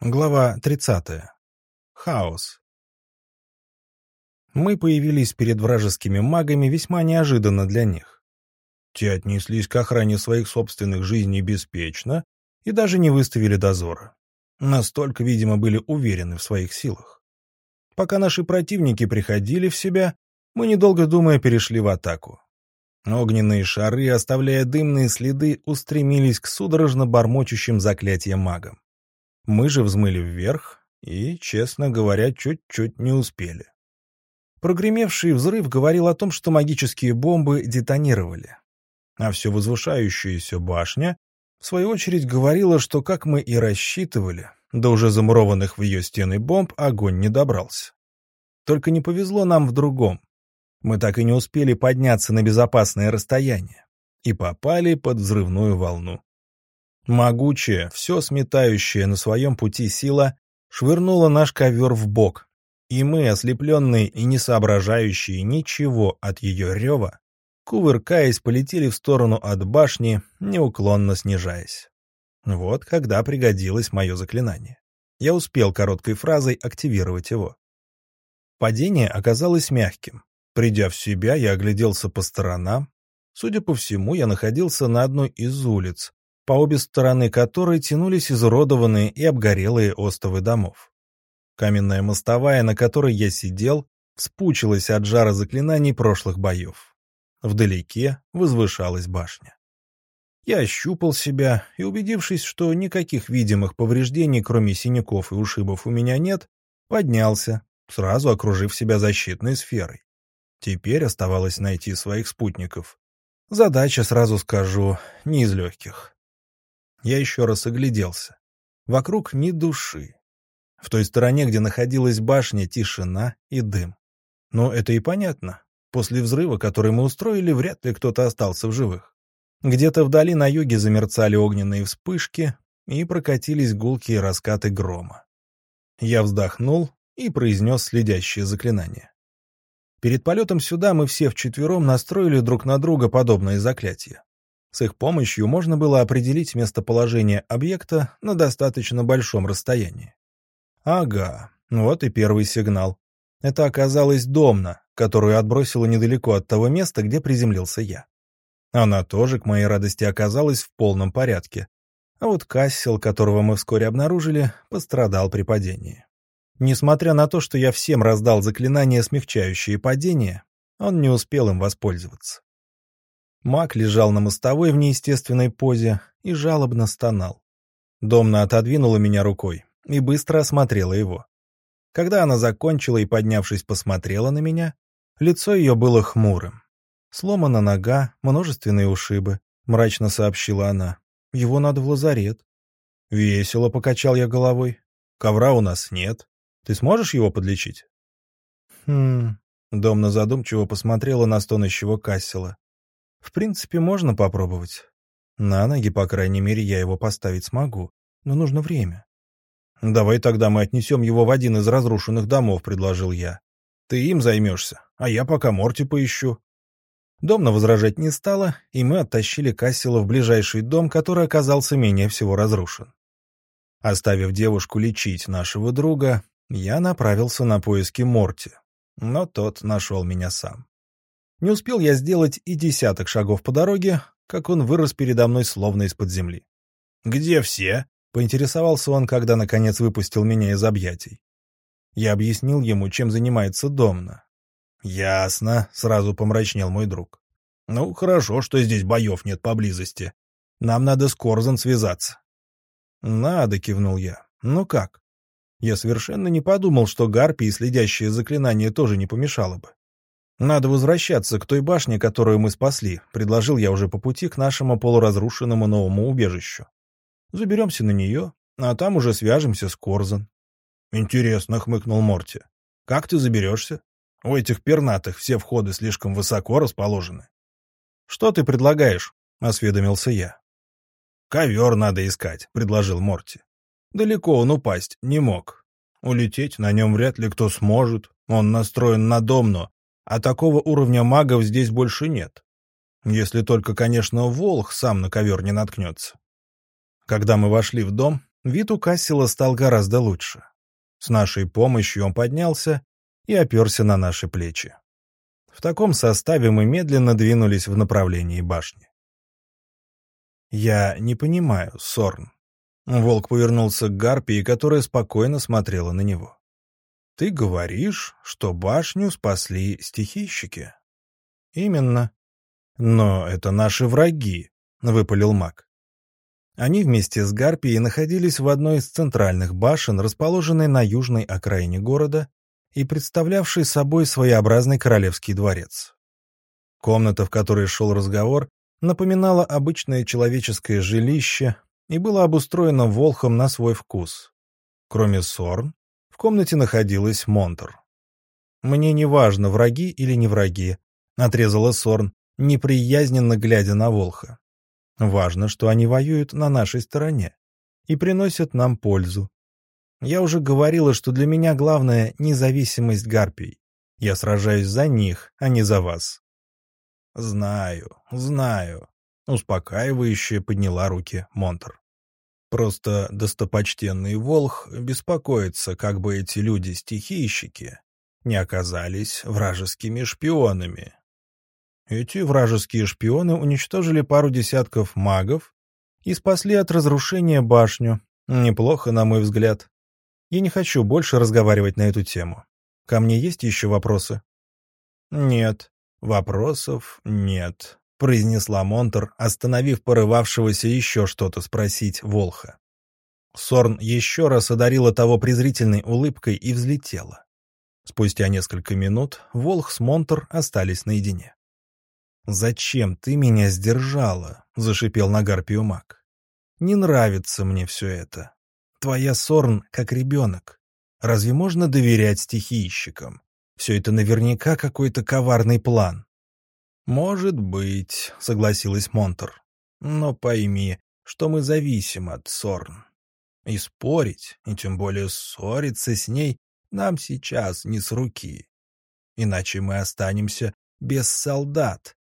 Глава 30. Хаос. Мы появились перед вражескими магами весьма неожиданно для них. Те отнеслись к охране своих собственных жизней беспечно и даже не выставили дозора. Настолько, видимо, были уверены в своих силах. Пока наши противники приходили в себя, мы, недолго думая, перешли в атаку. Огненные шары, оставляя дымные следы, устремились к судорожно бормочущим заклятиям магам. Мы же взмыли вверх и, честно говоря, чуть-чуть не успели. Прогремевший взрыв говорил о том, что магические бомбы детонировали. А все возвышающаяся башня, в свою очередь, говорила, что, как мы и рассчитывали, до уже замурованных в ее стены бомб огонь не добрался. Только не повезло нам в другом. Мы так и не успели подняться на безопасное расстояние и попали под взрывную волну. Могучая, все сметающая на своем пути сила швырнула наш ковер в бок, и мы, ослепленные и не соображающие ничего от ее рева, кувыркаясь, полетели в сторону от башни, неуклонно снижаясь. Вот когда пригодилось мое заклинание. Я успел короткой фразой активировать его. Падение оказалось мягким. Придя в себя, я огляделся по сторонам. Судя по всему, я находился на одной из улиц, по обе стороны которой тянулись изуродованные и обгорелые остовы домов. Каменная мостовая, на которой я сидел, спучилась от жара заклинаний прошлых боев. Вдалеке возвышалась башня. Я ощупал себя и, убедившись, что никаких видимых повреждений, кроме синяков и ушибов, у меня нет, поднялся, сразу окружив себя защитной сферой. Теперь оставалось найти своих спутников. Задача, сразу скажу, не из легких. Я еще раз огляделся. Вокруг ни души. В той стороне, где находилась башня, тишина и дым. Но это и понятно. После взрыва, который мы устроили, вряд ли кто-то остался в живых. Где-то вдали на юге замерцали огненные вспышки и прокатились гулкие раскаты грома. Я вздохнул и произнес следящее заклинание. Перед полетом сюда мы все вчетвером настроили друг на друга подобные заклятия. С их помощью можно было определить местоположение объекта на достаточно большом расстоянии. Ага, вот и первый сигнал. Это оказалась домна, которую отбросила недалеко от того места, где приземлился я. Она тоже, к моей радости, оказалась в полном порядке. А вот Кассел, которого мы вскоре обнаружили, пострадал при падении. Несмотря на то, что я всем раздал заклинания, смягчающие падение, он не успел им воспользоваться. Маг лежал на мостовой в неестественной позе и жалобно стонал. Домна отодвинула меня рукой и быстро осмотрела его. Когда она закончила и, поднявшись, посмотрела на меня, лицо ее было хмурым. «Сломана нога, множественные ушибы», — мрачно сообщила она. «Его надо в лазарет». «Весело», — покачал я головой. «Ковра у нас нет. Ты сможешь его подлечить?» «Хм...» — Домна задумчиво посмотрела на стонущего Кассела. В принципе, можно попробовать. На ноги, по крайней мере, я его поставить смогу, но нужно время. «Давай тогда мы отнесем его в один из разрушенных домов», — предложил я. «Ты им займешься, а я пока Морти поищу». Домна возражать не стала, и мы оттащили Кассела в ближайший дом, который оказался менее всего разрушен. Оставив девушку лечить нашего друга, я направился на поиски Морти, но тот нашел меня сам. Не успел я сделать и десяток шагов по дороге, как он вырос передо мной словно из-под земли. «Где все?» — поинтересовался он, когда наконец выпустил меня из объятий. Я объяснил ему, чем занимается Домна. «Ясно», — сразу помрачнел мой друг. «Ну, хорошо, что здесь боев нет поблизости. Нам надо с Корзан связаться». «Надо», — кивнул я. «Ну как?» Я совершенно не подумал, что гарпии, следящие заклинание, тоже не помешало бы. «Надо возвращаться к той башне, которую мы спасли», — предложил я уже по пути к нашему полуразрушенному новому убежищу. «Заберемся на нее, а там уже свяжемся с Корзан». «Интересно», — хмыкнул Морти. «Как ты заберешься? У этих пернатых все входы слишком высоко расположены». «Что ты предлагаешь?» — осведомился я. «Ковер надо искать», — предложил Морти. «Далеко он упасть не мог. Улететь на нем вряд ли кто сможет. Он настроен на домно, а такого уровня магов здесь больше нет. Если только, конечно, Волх сам на ковер не наткнется. Когда мы вошли в дом, Вид у Кассила стал гораздо лучше. С нашей помощью он поднялся и оперся на наши плечи. В таком составе мы медленно двинулись в направлении башни. «Я не понимаю, Сорн». Волк повернулся к Гарпии, которая спокойно смотрела на него. «Ты говоришь, что башню спасли стихийщики?» «Именно». «Но это наши враги», — выпалил маг. Они вместе с Гарпией находились в одной из центральных башен, расположенной на южной окраине города и представлявшей собой своеобразный королевский дворец. Комната, в которой шел разговор, напоминала обычное человеческое жилище и была обустроена Волхом на свой вкус. Кроме Сорн, комнате находилась Монтер. «Мне не важно, враги или не враги», — отрезала Сорн, неприязненно глядя на Волха. «Важно, что они воюют на нашей стороне и приносят нам пользу. Я уже говорила, что для меня главное — независимость гарпий. Я сражаюсь за них, а не за вас». «Знаю, знаю», — успокаивающе подняла руки Монтер. «Просто достопочтенный Волх беспокоится, как бы эти люди-стихийщики не оказались вражескими шпионами. Эти вражеские шпионы уничтожили пару десятков магов и спасли от разрушения башню. Неплохо, на мой взгляд. Я не хочу больше разговаривать на эту тему. Ко мне есть еще вопросы? Нет, вопросов нет, произнесла Монтер, остановив порывавшегося еще что-то спросить Волха. Сорн еще раз одарила того презрительной улыбкой и взлетела. Спустя несколько минут Волх с Монтер остались наедине. «Зачем ты меня сдержала?» — зашипел на маг. «Не нравится мне все это. Твоя Сорн как ребенок. Разве можно доверять стихийщикам? Все это наверняка какой-то коварный план». «Может быть», — согласилась Монтер. «Но пойми, что мы зависим от Сорн. И спорить, и тем более ссориться с ней, нам сейчас не с руки. Иначе мы останемся без солдат,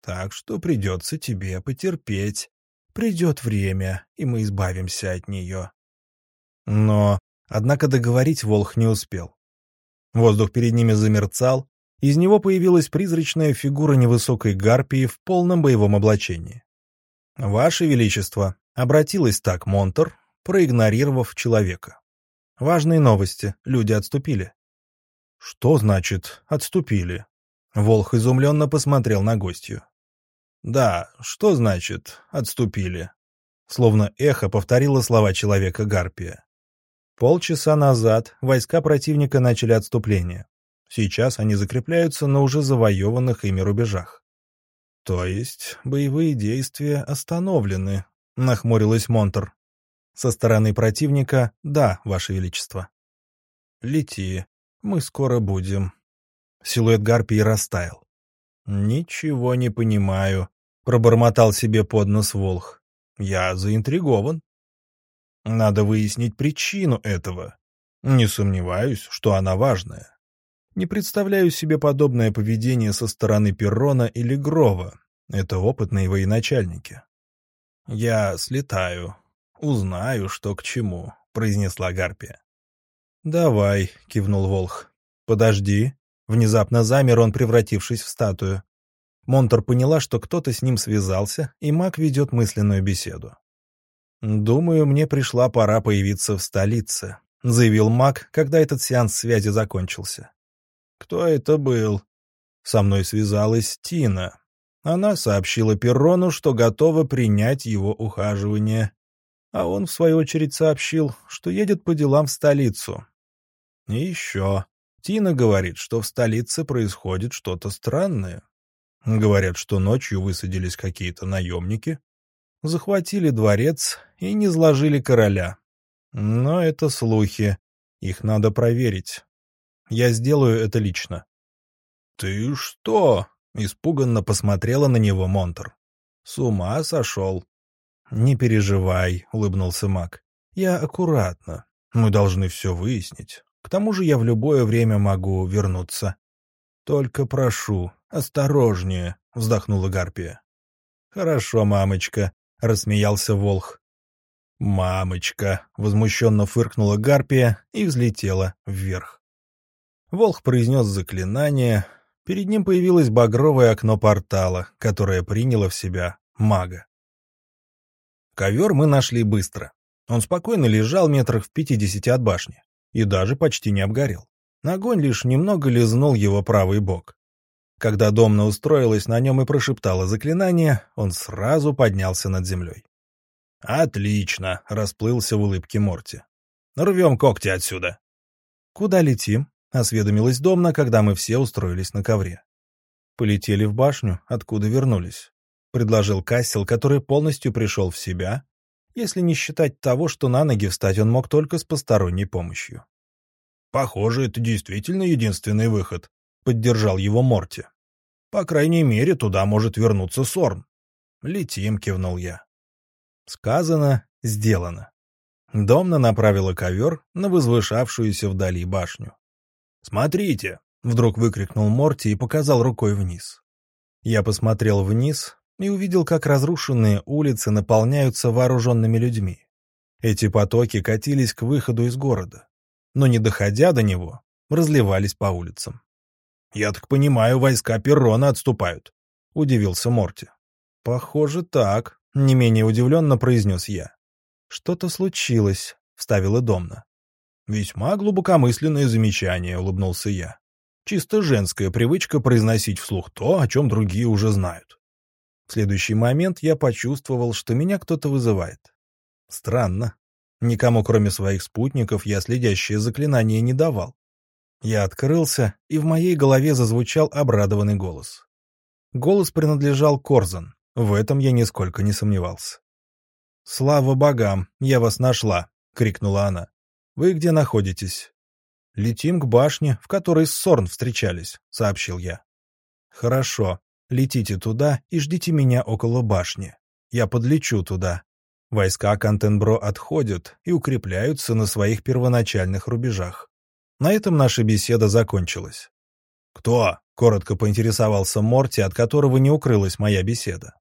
так что придется тебе потерпеть. Придет время, и мы избавимся от нее. Но, однако договорить Волх не успел. Воздух перед ними замерцал, из него появилась призрачная фигура невысокой гарпии в полном боевом облачении. «Ваше Величество», — обратилась так Монтер, проигнорировав человека. «Важные новости. Люди отступили». «Что значит «отступили»?» Волх изумленно посмотрел на гостью. «Да, что значит «отступили»?» Словно эхо повторило слова человека Гарпия. Полчаса назад войска противника начали отступление. Сейчас они закрепляются на уже завоеванных ими рубежах. «То есть боевые действия остановлены», — нахмурилась Монтер. «Со стороны противника — да, Ваше Величество». «Лети, мы скоро будем». Силуэт Гарпии растаял. «Ничего не понимаю», — пробормотал себе под нос Волх. «Я заинтригован. Надо выяснить причину этого. Не сомневаюсь, что она важная. Не представляю себе подобное поведение со стороны Перрона или Грова. Это опытные военачальники». «Я слетаю, узнаю, что к чему», — произнесла Гарпия. «Давай», — кивнул Волх. «Подожди», Внезапно замер он, превратившись в статую. Монтор поняла, что кто-то с ним связался, и маг ведет мысленную беседу. «Думаю, мне пришла пора появиться в столице», — заявил маг, когда этот сеанс связи закончился. «Кто это был?» Со мной связалась Тина. Она сообщила Перрону, что готова принять его ухаживание. А он, в свою очередь, сообщил, что едет по делам в столицу. И еще. Тина говорит, что в столице происходит что-то странное. Говорят, что ночью высадились какие-то наемники, захватили дворец и не сложили короля. Но это слухи, их надо проверить. Я сделаю это лично. — Ты что? — испуганно посмотрела на него Монтер. — С ума сошел. — Не переживай, — улыбнулся маг. — Я аккуратно. Мы должны все выяснить. К тому же я в любое время могу вернуться. Только прошу, осторожнее, — вздохнула Гарпия. Хорошо, мамочка, — рассмеялся Волх. «Мамочка!» — возмущенно фыркнула гарпия и взлетела вверх. Волх произнес заклинание. Перед ним появилось багровое окно портала, которое приняло в себя мага. Ковер мы нашли быстро. Он спокойно лежал метрах в пятидесяти от башни и даже почти не обгорел. Огонь лишь немного лизнул его правый бок. Когда Домна устроилась на нем и прошептала заклинание, он сразу поднялся над землей. «Отлично!» — расплылся в улыбке Морти. «Рвем когти отсюда!» «Куда летим?» — осведомилась Домна, когда мы все устроились на ковре. «Полетели в башню, откуда вернулись», — предложил Кассел, который полностью пришел в себя, если не считать того, что на ноги встать он мог только с посторонней помощью. «Похоже, это действительно единственный выход», — поддержал его Морти. «По крайней мере, туда может вернуться Сорн». «Летим», — кивнул я. Сказано, сделано. Домна направила ковер на возвышавшуюся вдали башню. «Смотрите!» — вдруг выкрикнул Морти и показал рукой вниз. Я посмотрел вниз и увидел, как разрушенные улицы наполняются вооруженными людьми. Эти потоки катились к выходу из города, но, не доходя до него, разливались по улицам. «Я так понимаю, войска Перрона отступают», — удивился Морти. «Похоже, так», не менее удивленно произнес я. «Что-то случилось», — вставила Домна. «Весьма глубокомысленное замечание», — улыбнулся я. «Чисто женская привычка произносить вслух то, о чем другие уже знают». В следующий момент я почувствовал, что меня кто-то вызывает. Странно. Никому, кроме своих спутников, я следящее заклинание не давал. Я открылся, и в моей голове зазвучал обрадованный голос. Голос принадлежал Корзан. В этом я нисколько не сомневался. «Слава богам, я вас нашла!» — крикнула она. «Вы где находитесь?» «Летим к башне, в которой с Сорн встречались», — сообщил я. «Хорошо. Летите туда и ждите меня около башни. Я подлечу туда. Войска Кантенбро отходят и укрепляются на своих первоначальных рубежах. На этом наша беседа закончилась. «Кто?» — коротко поинтересовался Морти, от которого не укрылась моя беседа.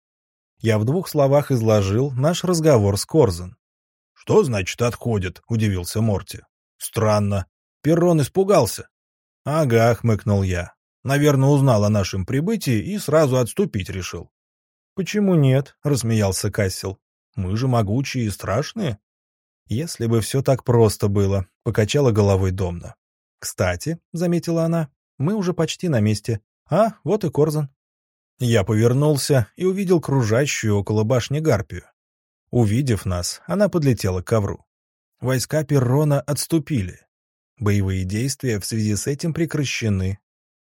Я в двух словах изложил наш разговор с Корзен. «Что значит отходит?» — удивился Морти. «Странно. Перрон испугался». «Ага», — хмыкнул я. «Наверное, узнал о нашем прибытии и сразу отступить решил». «Почему нет?» — рассмеялся Кассел. «Мы же могучие и страшные». «Если бы все так просто было», — покачала головой Домна. «Кстати», — заметила она, — «мы уже почти на месте. А, вот и Корзан». Я повернулся и увидел кружащую около башни гарпию. Увидев нас, она подлетела к ковру. Войска Перрона отступили. Боевые действия в связи с этим прекращены.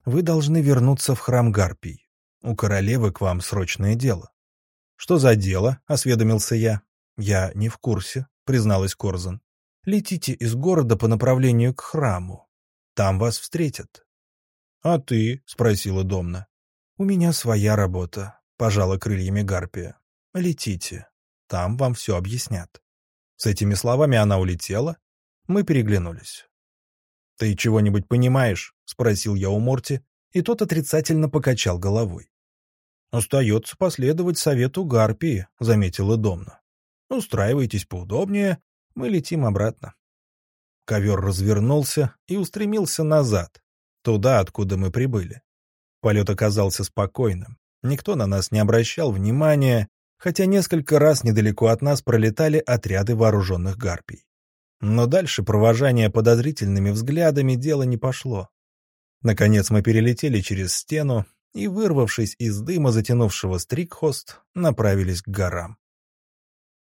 Вы должны вернуться в храм Гарпий. У королевы к вам срочное дело. — Что за дело? — осведомился я. — Я не в курсе, — призналась Корзан. — Летите из города по направлению к храму. Там вас встретят. — А ты? — спросила Домна. «У меня своя работа», — пожала крыльями Гарпия. «Летите. Там вам все объяснят». С этими словами она улетела. Мы переглянулись. «Ты чего-нибудь понимаешь?» — спросил я у Морти, и тот отрицательно покачал головой. «Остается последовать совету Гарпии», — заметила Домна. «Устраивайтесь поудобнее, мы летим обратно». Ковер развернулся и устремился назад, туда, откуда мы прибыли. Полет оказался спокойным. Никто на нас не обращал внимания, хотя несколько раз недалеко от нас пролетали отряды вооруженных гарпий. Но дальше провожание подозрительными взглядами дело не пошло. Наконец мы перелетели через стену и, вырвавшись из дыма затянувшего стрикхост, направились к горам.